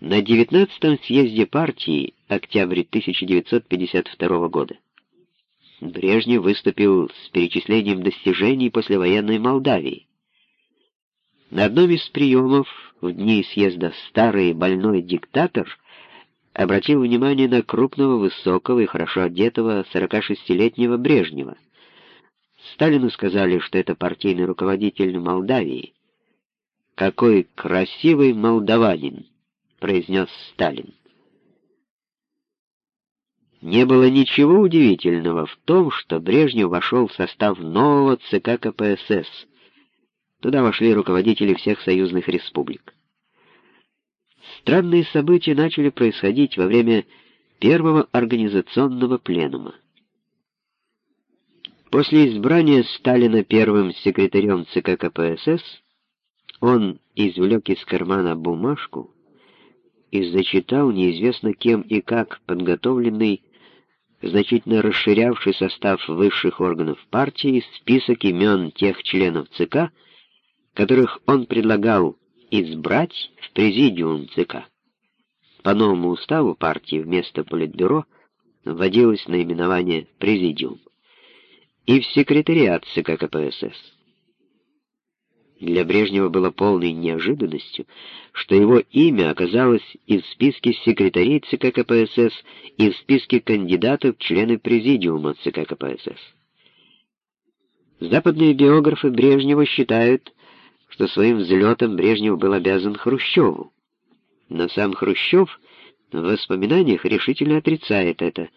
На 19-м съезде партии, октябрь 1952 года, Брежнев выступил с перечислением достижений послевоенной Молдавии. На одном из приемов в дни съезда старый больной диктатор обратил внимание на крупного, высокого и хорошо одетого 46-летнего Брежнева. Сталину сказали, что это партийный руководитель Молдавии. «Какой красивый молдаванин!» — произнес Сталин. Не было ничего удивительного в том, что Брежнев вошел в состав нового ЦК КПСС. Туда вошли руководители всех союзных республик. Странные события начали происходить во время первого организационного пленума. После избрания Сталина первым секретарем ЦК КПСС он извлек из кармана бумажку и зачитал неизвестно кем и как подготовленный, значительно расширявший состав высших органов партии список имен тех членов ЦК, которых он предлагал избрать в президиум ЦК. По новому уставу партии вместо Политбюро вводилось наименование «Президиум» и в секретариат ЦК КПСС. Для Брежнева было полной неожиданностью, что его имя оказалось и в списке секретарей ЦК КПСС, и в списке кандидатов в члены Президиума ЦК КПСС. Западные биографы Брежнева считают, что своим взлетом Брежнев был обязан Хрущеву. Но сам Хрущев в воспоминаниях решительно отрицает это,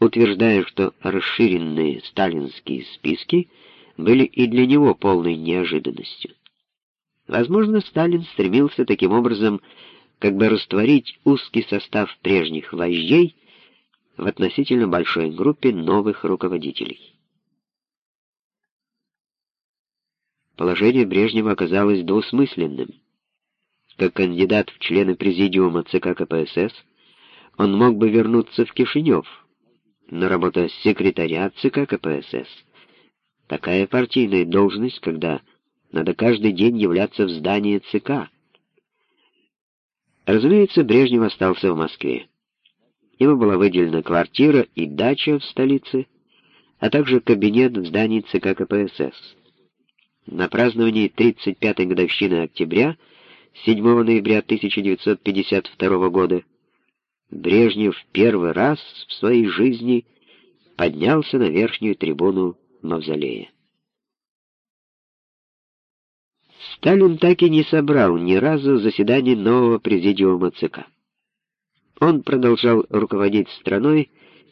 утверждая, что расширенные сталинские списки были и для него полной неожиданностью. Возможно, Сталин стремился таким образом как бы растворить узкий состав прежних вождей в относительно большой группе новых руководителей. Положение Брежнева оказалось двусмысленным. Как кандидат в члены президиума ЦК КПСС, он мог бы вернуться в Кишинев, но работа секретаря ЦК КПСС — такая партийная должность, когда надо каждый день являться в здании ЦК. Разумеется, Брежнев остался в Москве. Ему была выделена квартира и дача в столице, а также кабинет в здании ЦК КПСС. На праздновании 35-й годовщины октября, 7 ноября 1952 года, Брежнев первый раз в своей жизни поднялся на верхнюю трибуну Мавзолея. Сталин так и не собрал ни разу заседаний нового президиума ЦК. Он продолжал руководить страной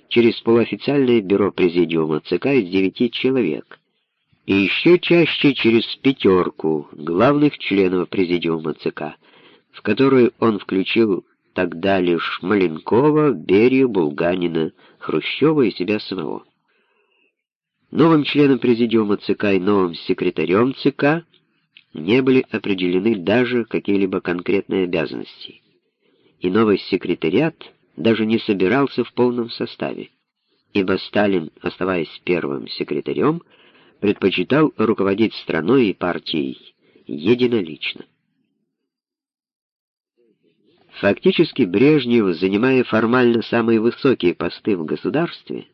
через полуофициальное бюро президиума ЦК из девяти человек, и еще чаще через пятерку главных членов президиума ЦК, в которую он включил тогда лишь Маленкова, Берию, Булганина, Хрущева и себя самого. Новым членом президиума ЦК и новым секретарем ЦК не были определены даже какие-либо конкретные обязанности, и новый секретариат даже не собирался в полном составе, ибо Сталин, оставаясь первым секретарем, предпочитал руководить страной и партией единолично. Фактически Брежнев, занимая формально самые высокие посты в государстве,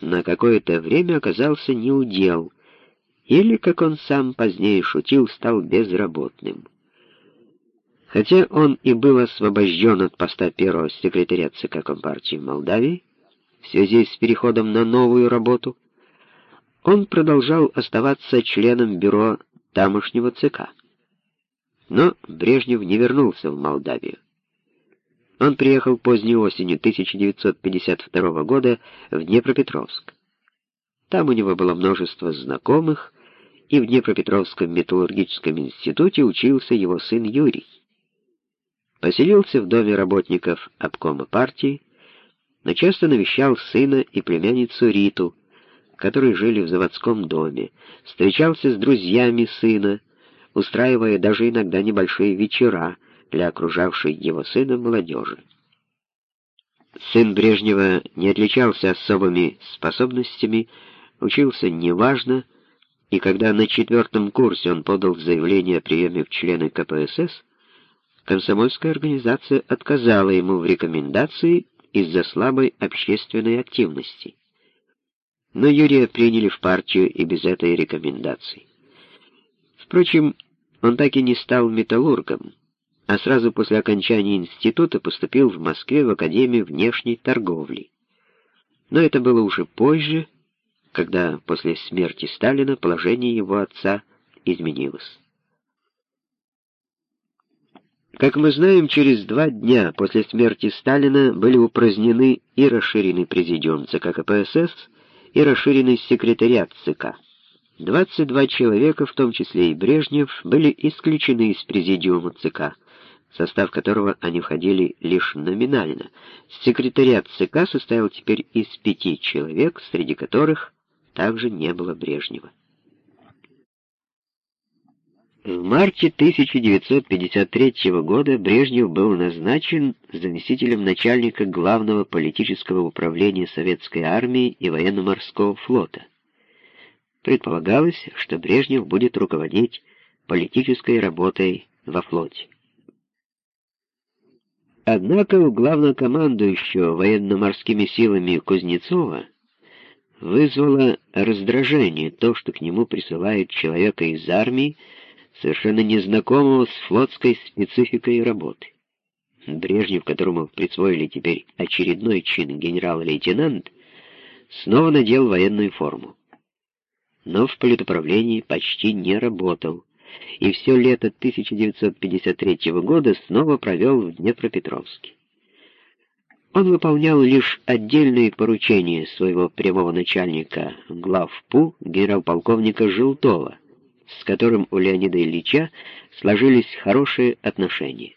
на какое-то время оказался неудел, или, как он сам позднее шутил, стал безработным. Хотя он и был освобожден от поста первого секретаря ЦК Компартии Молдавии в связи с переходом на новую работу, он продолжал оставаться членом бюро тамошнего ЦК. Но Брежнев не вернулся в Молдавию. Он приехал поздней осенью 1952 года в Днепропетровск. Там у него было множество знакомых, и в Днепропетровском металлургическом институте учился его сын Юрий. Поселился в доме работников обкома партии, но часто навещал сына и племянницу Риту, которые жили в заводском доме, встречался с друзьями сына, устраивая даже иногда небольшие вечера для окружавшей его сына молодежи. Сын Брежнева не отличался особыми способностями, учился неважно, и когда на четвертом курсе он подал заявление о приеме в члены КПСС, комсомольская организация отказала ему в рекомендации из-за слабой общественной активности. Но Юрия приняли в партию и без этой рекомендации. Впрочем, он так и не стал металлургом, а сразу после окончания института поступил в Москве в Академию внешней торговли. Но это было уже позже, когда после смерти Сталина положение его отца изменилось. Как мы знаем, через два дня после смерти Сталина были упразднены и расширенный президиум ЦК КПСС, и расширенный секретариат ЦК. 22 человека, в том числе и Брежнев, были исключены из президиума ЦК, в состав которого они входили лишь номинально. Секретариат ЦК состоял теперь из пяти человек, среди которых также не было Брежнева. В марте 1953 года Брежнев был назначен заместителем начальника Главного политического управления Советской армии и военно-морского флота. Предполагалось, что Брежнев будет руководить политической работой во флоте. Однако у главнокомандующего военно-морскими силами Кузнецова вызвало раздражение то, что к нему присылают человека из армии, совершенно незнакомого с флотской спецификой работы. Брежнев, которому присвоили теперь очередной чин генерал-лейтенант, снова надел военную форму. Но в политуправлении почти не работал, и все лето 1953 года снова провел в Днепропетровске. Он выполнял лишь отдельные поручения своего прямого начальника главпу генерал-полковника Желтова, с которым у Леонида Ильича сложились хорошие отношения.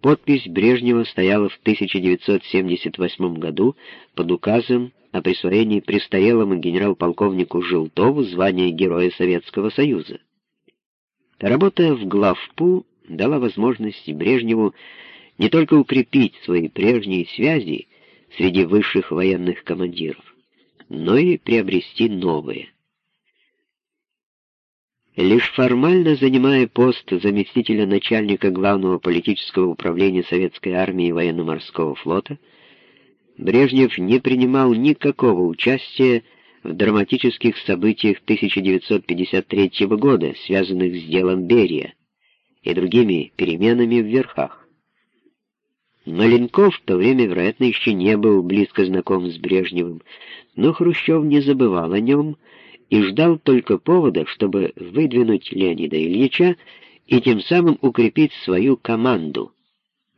Подпись Брежнева стояла в 1978 году под указом о присвоении престарелому генерал-полковнику Желтову звания Героя Советского Союза. Работа в главпу дала возможность Брежневу не только укрепить свои прежние связи среди высших военных командиров, но и приобрести новые. Лишь формально занимая пост заместителя начальника Главного политического управления Советской армии и военно-морского флота, Брежнев не принимал никакого участия в драматических событиях 1953 года, связанных с делом Берия и другими переменами в верхах. Маленков в то время, вероятно, еще не был близко знаком с Брежневым, но Хрущев не забывал о нем и ждал только повода, чтобы выдвинуть Леонида Ильича и тем самым укрепить свою команду.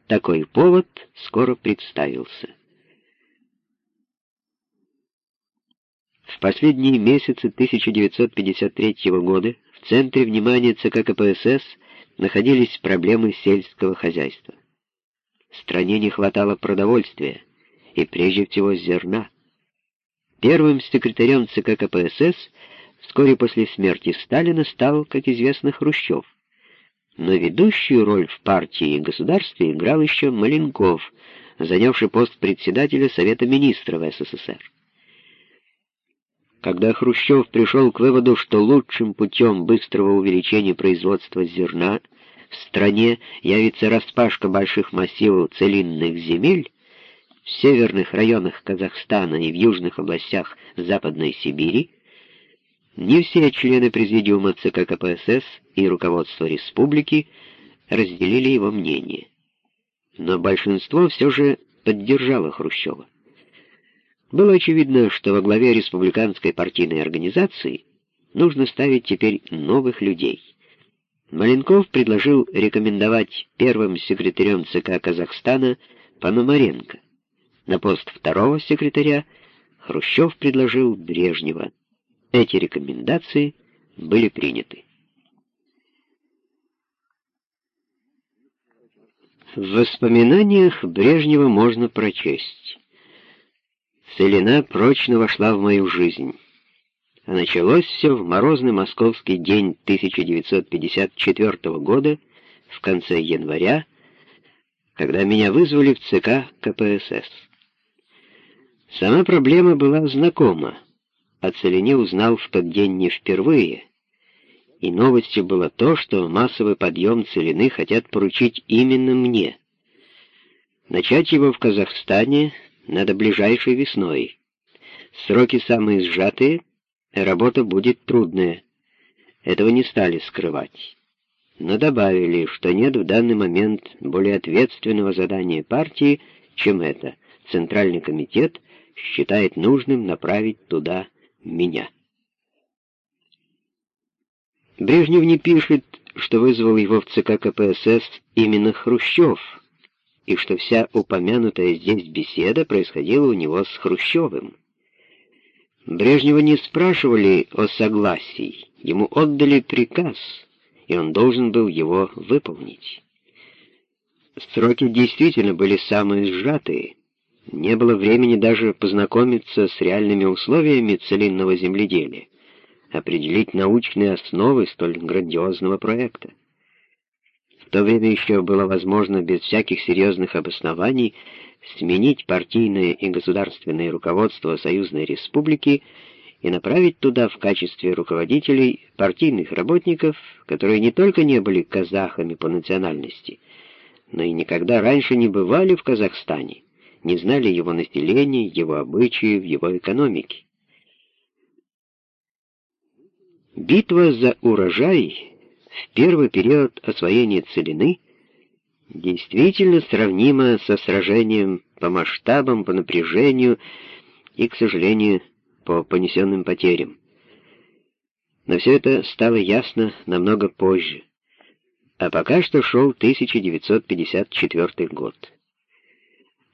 Такой повод скоро представился. В последние месяцы 1953 года в центре внимания ЦК КПСС находились проблемы сельского хозяйства. Стране не хватало продовольствия, и прежде всего зерна. Первым секретарем ЦК КПСС вскоре после смерти Сталина стал, как известно, Хрущев. Но ведущую роль в партии и государстве играл еще Маленков, занявший пост председателя Совета министров СССР. Когда Хрущев пришел к выводу, что лучшим путем быстрого увеличения производства зерна стране явится распашка больших массивов целинных земель, в северных районах Казахстана и в южных областях Западной Сибири, не все члены Президиума ЦК КПСС и руководство республики разделили его мнение. Но большинство все же поддержало Хрущева. Было очевидно, что во главе республиканской партийной организации нужно ставить теперь новых людей. Маленков предложил рекомендовать первым секретарем ЦК Казахстана Пономаренко. На пост второго секретаря Хрущев предложил Брежнева. Эти рекомендации были приняты. В воспоминаниях Брежнева можно прочесть. Целина прочно вошла в мою жизнь. А началось все в морозный московский день 1954 года, в конце января, когда меня вызвали в ЦК КПСС. Сама проблема была знакома. О Целине узнал в тот день не впервые, И новостью было то, что массовый подъем целины хотят поручить именно мне. Начать его в Казахстане надо ближайшей весной. Сроки самые сжатые, работа будет трудная. Этого не стали скрывать. Но добавили, что нет в данный момент более ответственного задания партии, чем это. Центральный комитет считает нужным направить туда меня. Брежнев не пишет, что вызвал его в ЦК КПСС именно Хрущев, и что вся упомянутая здесь беседа происходила у него с Хрущевым. Брежнева не спрашивали о согласии, ему отдали приказ, и он должен был его выполнить. Сроки действительно были самые сжатые, не было времени даже познакомиться с реальными условиями целинного земледелия, определить научные основы столь грандиозного проекта. В то время еще было возможно без всяких серьезных обоснований сменить партийное и государственное руководство Союзной Республики и направить туда в качестве руководителей партийных работников, которые не только не были казахами по национальности, но и никогда раньше не бывали в Казахстане не знали его населения, его обычаев, его экономики. Битва за урожай в первый период освоения целины действительно сравнима со сражением по масштабам, по напряжению и, к сожалению, по понесенным потерям. Но все это стало ясно намного позже. А пока что шел 1954 год.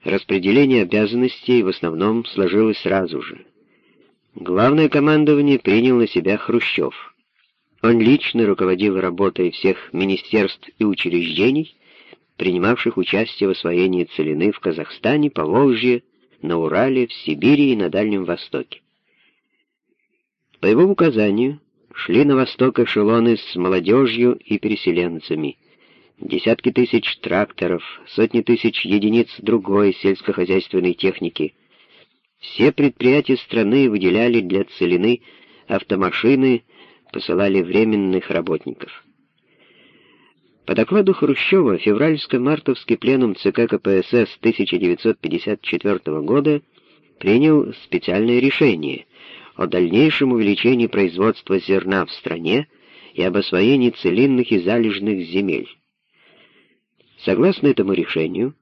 Распределение обязанностей в основном сложилось сразу же. Главное командование принял на себя Хрущев. Он лично руководил работой всех министерств и учреждений, принимавших участие в освоении целины в Казахстане, Поволжье, на Урале, в Сибири и на Дальнем Востоке. По его указанию шли на восток эшелоны с молодежью и переселенцами – десятки тысяч тракторов, сотни тысяч единиц другой сельскохозяйственной техники. Все предприятия страны выделяли для целины автомашины, посылали временных работников. По докладу Хрущева февральско-мартовский пленум ЦК КПСС 1954 года принял специальное решение о дальнейшем увеличении производства зерна в стране и об освоении целинных и залежных земель. Согласно этому решению,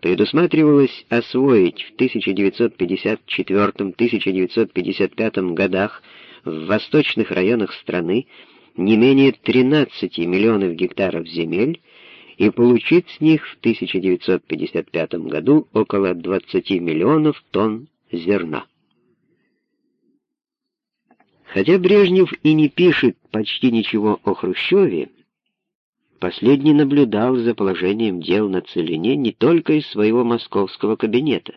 предусматривалось освоить в 1954-1955 годах в восточных районах страны не менее 13 миллионов гектаров земель и получить с них в 1955 году около 20 миллионов тонн зерна. Хотя Брежнев и не пишет почти ничего о Хрущеве, Последний наблюдал за положением дел на Целине не только из своего московского кабинета.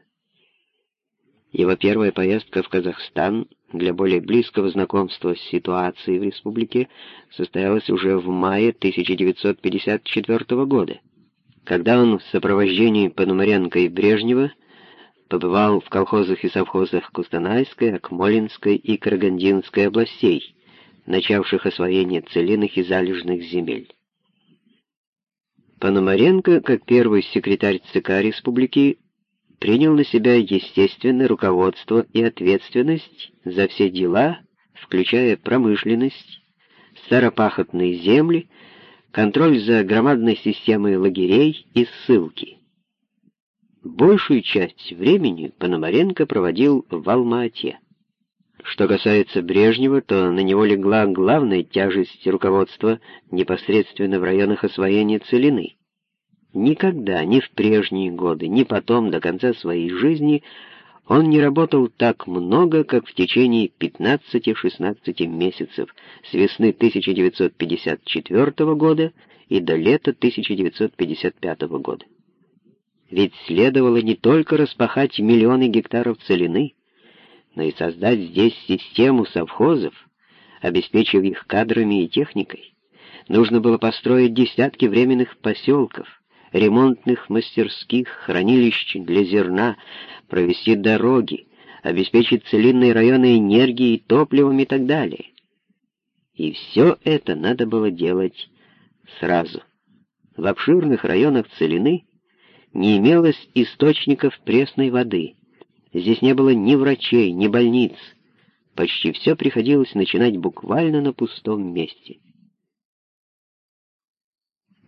Его первая поездка в Казахстан для более близкого знакомства с ситуацией в республике состоялась уже в мае 1954 года, когда он в сопровождении Пономаренко и Брежнева побывал в колхозах и совхозах Кустанайской, Акмолинской и Карагандинской областей, начавших освоение целинных и залежных земель. Пономаренко, как первый секретарь ЦК республики, принял на себя естественное руководство и ответственность за все дела, включая промышленность, старопахотные земли, контроль за громадной системой лагерей и ссылки. Большую часть времени Пономаренко проводил в Алма-Ате. Что касается Брежнева, то на него легла главная тяжесть руководства непосредственно в районах освоения целины. Никогда, ни в прежние годы, ни потом, до конца своей жизни, он не работал так много, как в течение 15-16 месяцев с весны 1954 года и до лета 1955 года. Ведь следовало не только распахать миллионы гектаров целины, но и создать здесь систему совхозов, обеспечив их кадрами и техникой. Нужно было построить десятки временных поселков, ремонтных мастерских, хранилищ для зерна, провести дороги, обеспечить целинные районы энергией, топливом и так далее. И все это надо было делать сразу. В обширных районах Целины не имелось источников пресной воды. Здесь не было ни врачей, ни больниц. Почти все приходилось начинать буквально на пустом месте.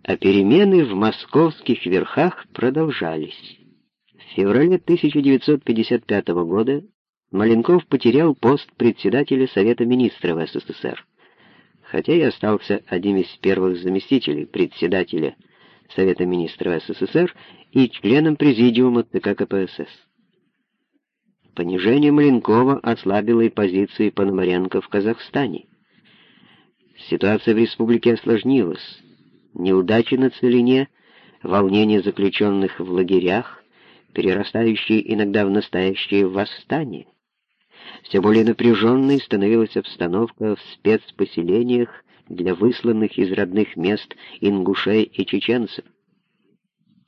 А перемены в московских верхах продолжались. В феврале 1955 года Маленков потерял пост председателя Совета министров СССР, хотя и остался одним из первых заместителей председателя Совета министров СССР и членом Президиума ЦК КПСС. Понижение Маленкова ослабило и позиции Пономаренко в Казахстане. Ситуация в республике осложнилась. Неудачи на Целине, волнения заключенных в лагерях, перерастающие иногда в настоящее восстание. Все более напряженной становилась обстановка в спецпоселениях для высланных из родных мест ингушей и чеченцев.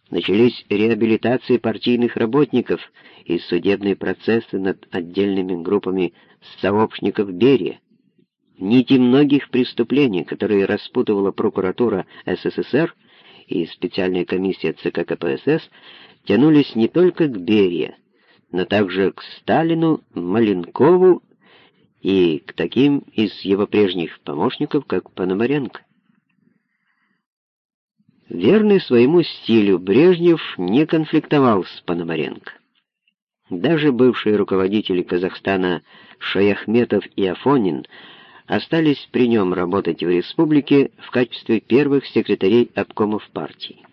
Начались реабилитации партийных работников и судебные процессы над отдельными группами сообщников Берия. Нити многих преступлений, которые распутывала прокуратура СССР и специальная комиссия ЦК КПСС, тянулись не только к Берия, но также к Сталину, Маленкову и к таким из его прежних помощников, как Пономаренко. Верный своему стилю, Брежнев не конфликтовал с Пономаренко. Даже бывшие руководители Казахстана Шаяхметов и Афонин остались при нем работать в республике в качестве первых секретарей обкомов партии.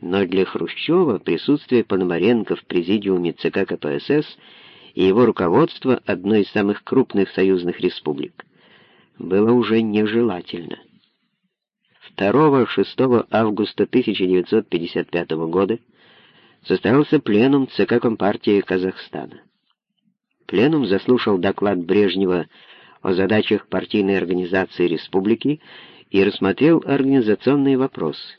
Но для Хрущева присутствие Пономаренко в президиуме ЦК КПСС и его руководство одной из самых крупных союзных республик было уже нежелательно. 2-6 августа 1955 года состоялся пленум ЦК Компартии Казахстана. Пленум заслушал доклад Брежнева о задачах партийной организации республики и рассмотрел организационные вопросы.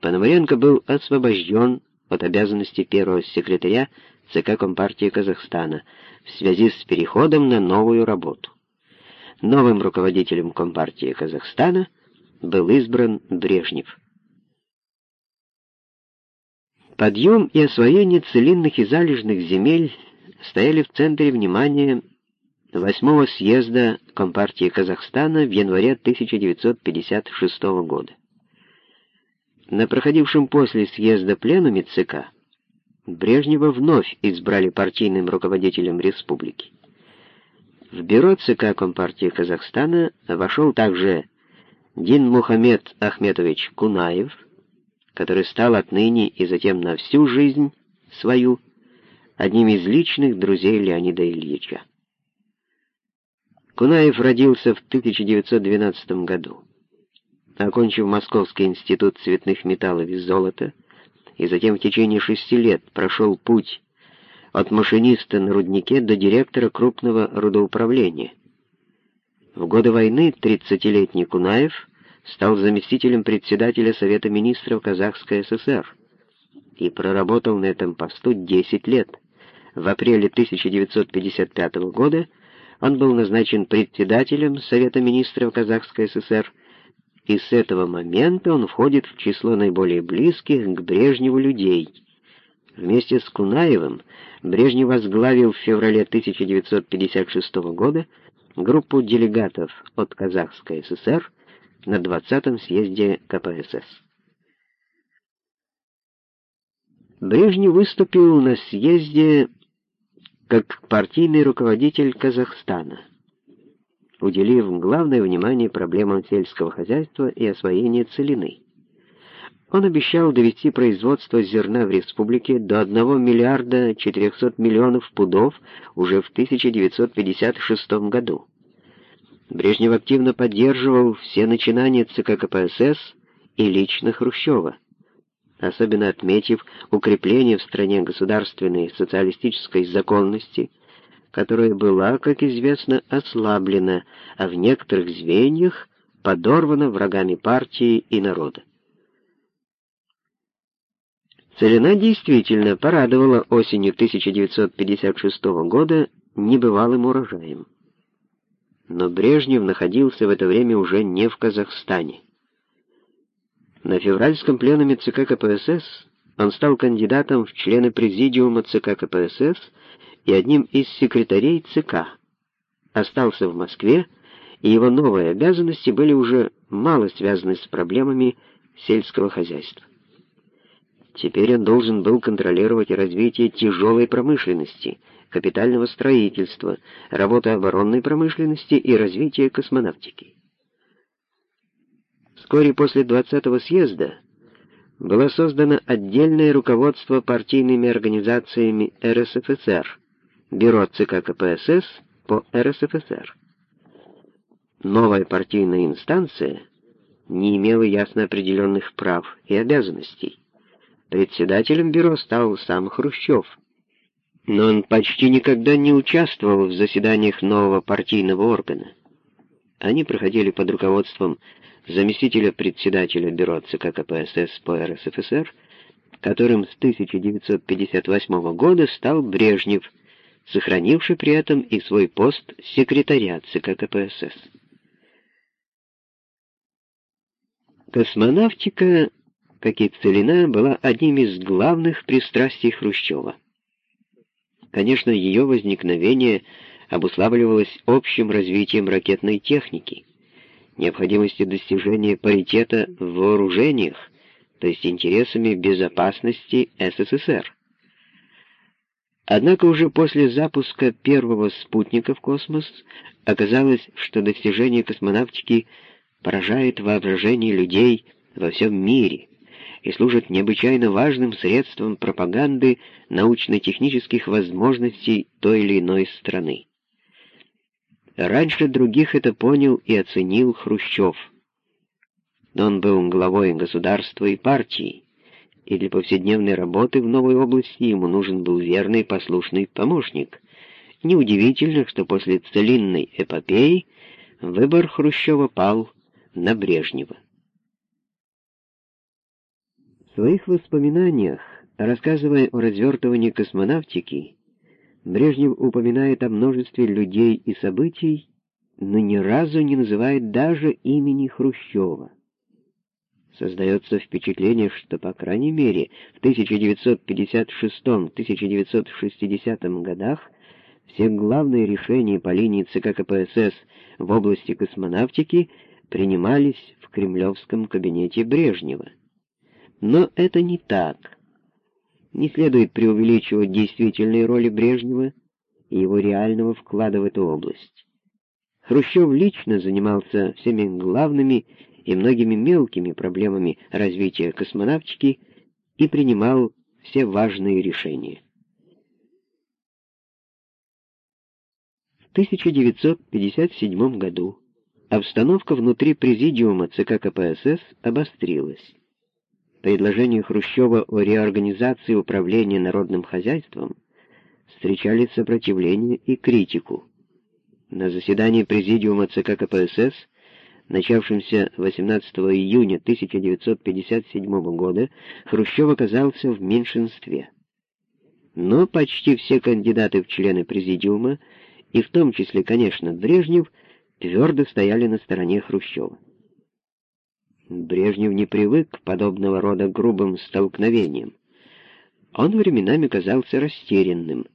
Пономаренко был освобожден от обязанности первого секретаря ЦК Компартии Казахстана в связи с переходом на новую работу. Новым руководителем Компартии Казахстана – был избран Брежнев. Подъем и освоение целинных и залежных земель стояли в центре внимания восьмого съезда Компартии Казахстана в январе 1956 года. На проходившем после съезда пленуме ЦК Брежнева вновь избрали партийным руководителем республики. В бюро ЦК Компартии Казахстана вошел также Дин Мухаммед Ахметович Кунаев, который стал отныне и затем на всю жизнь свою одним из личных друзей Леонида Ильича. Кунаев родился в 1912 году. Окончив Московский институт цветных металлов и золота, и затем в течение шести лет прошел путь от машиниста на руднике до директора крупного рудоуправления, в годы войны 30-летний Кунаев стал заместителем председателя Совета министров Казахской ССР и проработал на этом посту 10 лет. В апреле 1955 года он был назначен председателем Совета министров Казахской ССР, и с этого момента он входит в число наиболее близких к Брежневу людей. Вместе с Кунаевым Брежнев возглавил в феврале 1956 года группу делегатов от Казахской ССР на 20-м съезде КПСС. Брежнев выступил на съезде как партийный руководитель Казахстана, уделив главное внимание проблемам сельского хозяйства и освоения целины. Он обещал довести производство зерна в республике до 1 миллиарда 400 миллионов пудов уже в 1956 году. Брежнев активно поддерживал все начинания ЦК КПСС и лично Хрущева, особенно отметив укрепление в стране государственной социалистической законности, которая была, как известно, ослаблена, а в некоторых звеньях подорвана врагами партии и народа. Целина действительно порадовала осенью 1956 года небывалым урожаем. но Брежнев находился в это время уже не в Казахстане. На февральском пленуме ЦК КПСС он стал кандидатом в члены президиума ЦК КПСС и одним из секретарей ЦК. Остался в Москве, и его новые обязанности были уже мало связаны с проблемами сельского хозяйства. Теперь он должен был контролировать развитие тяжелой промышленности, капитального строительства, работы оборонной промышленности и развития космонавтики. Вскоре после 20-го съезда было создано отдельное руководство партийными организациями РСФСР, Бюро ЦК КПСС по РСФСР. Новая партийная инстанция не имела ясно определенных прав и обязанностей. Председателем бюро стал сам Хрущев, но он почти никогда не участвовал в заседаниях нового партийного органа. Они проходили под руководством заместителя председателя бюро ЦК КПСС по РСФСР, которым с 1958 года стал Брежнев, сохранивший при этом и свой пост секретаря ЦК КПСС. Космонавтика, как и целина, была одним из главных пристрастий Хрущева. Конечно, ее возникновение обуславливалось общим развитием ракетной техники — необходимости достижения паритета в вооружениях, то есть интересами безопасности СССР. Однако уже после запуска первого спутника в космос оказалось, что достижение космонавтики поражает воображение людей во всем мире и служит необычайно важным средством пропаганды научно-технических возможностей той или иной страны. Раньше других это понял и оценил Хрущев. Но он был главой государства и партии, и для повседневной работы в новой области ему нужен был верный послушный помощник. Неудивительно, что после целинной эпопеи выбор Хрущева пал на Брежнева. В своих воспоминаниях, рассказывая о развертывании космонавтики, Брежнев упоминает о множестве людей и событий, но ни разу не называет даже имени Хрущева. Создается впечатление, что, по крайней мере, в 1956-1960 годах все главные решения по линии ЦК КПСС в области космонавтики принимались в кремлевском кабинете Брежнева. Но это не так. Не следует преувеличивать действительной роли Брежнева и его реального вклада в эту область. Хрущев лично занимался всеми главными и многими мелкими проблемами развития космонавтики и принимал все важные решения. В 1957 году обстановка внутри президиума ЦК КПСС обострилась предложению Хрущева о реорганизации управления народным хозяйством встречали сопротивление и критику. На заседании Президиума ЦК КПСС, начавшемся 18 июня 1957 года, Хрущев оказался в меньшинстве. Но почти все кандидаты в члены Президиума, и в том числе, конечно, Брежнев, твердо стояли на стороне Хрущева. Брежнев не привык к подобного рода грубым столкновениям. Он временами казался растерянным,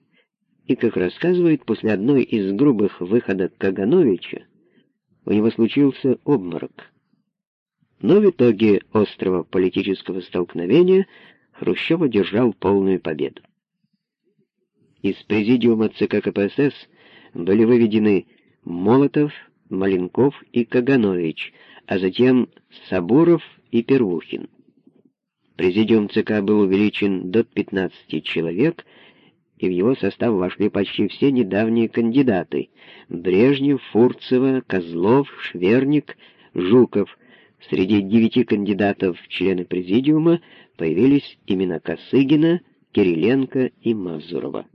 и, как рассказывает, после одной из грубых выходок Кагановича у него случился обморок. Но в итоге острого политического столкновения Хрущев одержал полную победу. Из президиума ЦК КПСС были выведены Молотов, Маленков и Каганович, а затем Сабуров и Первухин. Президиум ЦК был увеличен до 15 человек, и в его состав вошли почти все недавние кандидаты — Брежнев, Фурцева, Козлов, Шверник, Жуков. Среди девяти кандидатов в члены президиума появились имена Косыгина, Кириленко и Мазурова.